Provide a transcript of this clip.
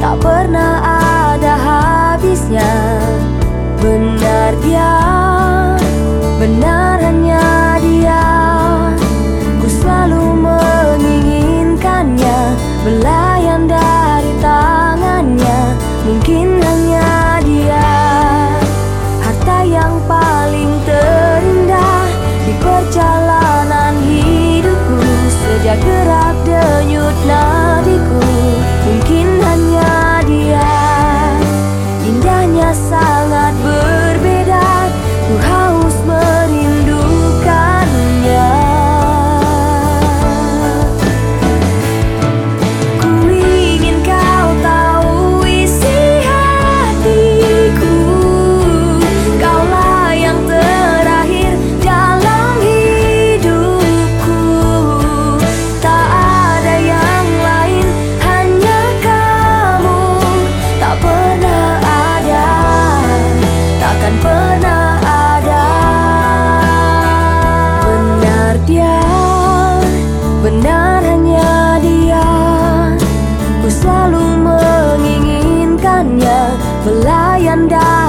tak pernah ada habisnya. Benar dia, benar hanya dia. Ku selalu menginginkannya Belayan dari tangannya. Mungkin hanya dia Harta yang paling benar dia Benar hanya dia. Ku selalu menginginkannya Melayan dan